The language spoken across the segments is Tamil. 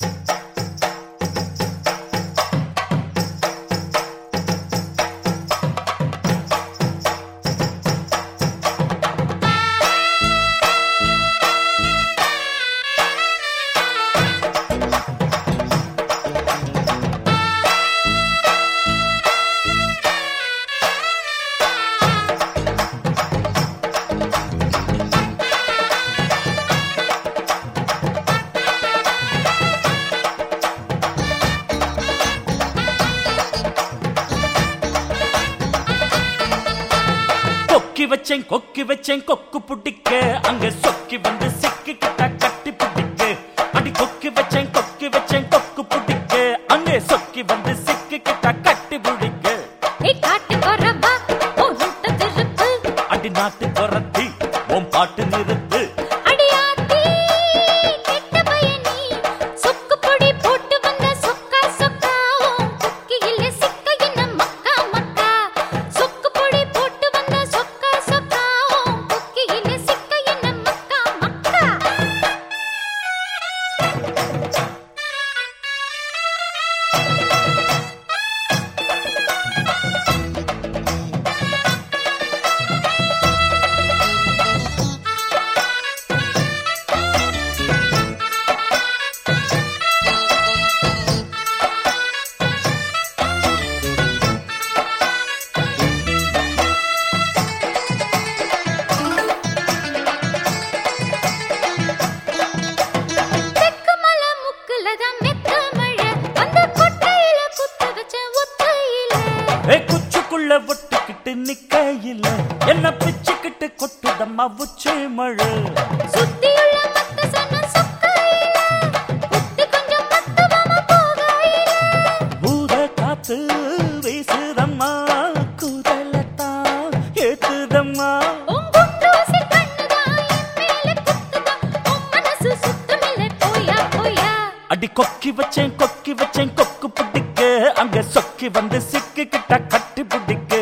கொக்கி வச்சேன் கொக்கி வச்சேன் கொக்கு புடிக்க. அங்க சொக்கி வந்து சிக்கி கிட்ட கட்டி பிடிக்க. அடி கொக்கி வச்சேன் கொக்கி வச்சேன் கொக்கு புடிக்க. அங்கே சொக்கி வந்து சிக்கி கிட்ட கட்டி பிடிக்க. அடி நாட்டு குரத்தி உன் பாட்டு நிறுத்து. ஒட்டுக்கிட்டு நிக்கையில. என்ன பிச்சுக்கிட்டு கொட்டுதம்மா உச்சி மழை. வச்சேன் கொக்கி வச்சேன் கொக்கு பிடிக்க. அங்க சொக்கி வந்து சிக்கி கிட்ட கட்டி பிடிக்க.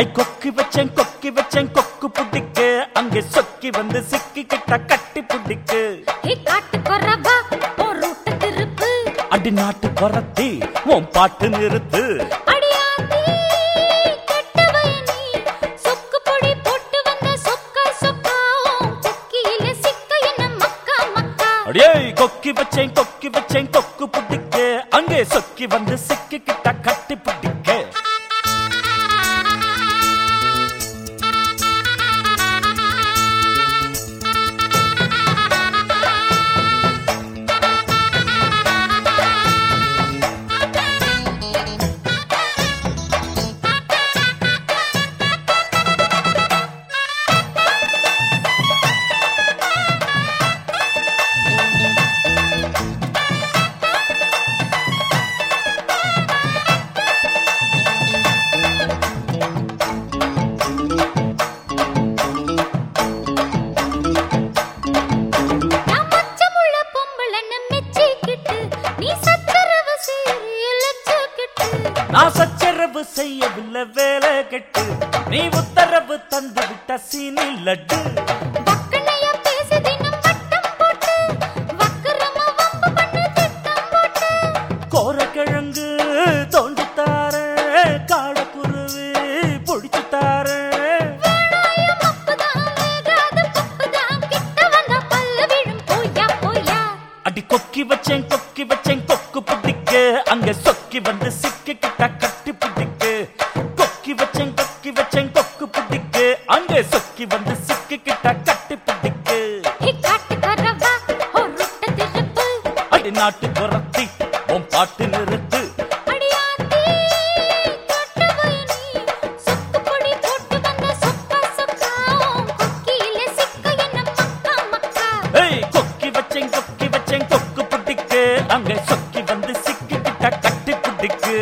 ஐ கொக்கி வச்சேன் கொக்கி வச்சேன் கொக்கு பிடிக்க. அங்க சொக்கி வந்து சிக்கி கிட்ட கட்டி பிடிக்க அடி நாட்டு குரத்தி உன் பாட்டு நிறுத்து. அடியே கொக்கி வச்சேன் கொக்கி வச்சேன் கொக்கு புட்டிக்கு அங்கே சொக்கி வந்து சிக்கி கிட்ட கட்டி நான் சச்சரவு செய்யவில்லை வேலை கெட்டு. நீ உத்தரவு தந்து விட்ட சீனி லட்டு. கோரக்கிழங்கு தோண்டி தார காடக்குருவி பொடிச்சு தார. வேணாய மப்புதான், காட்டி நாட்டு துரத்தி உன் பாட்டு நிறுத்து. அங்க சொக்கி வந்து சிக்கிக்கிட்ட கட்டி பிடிக்கு.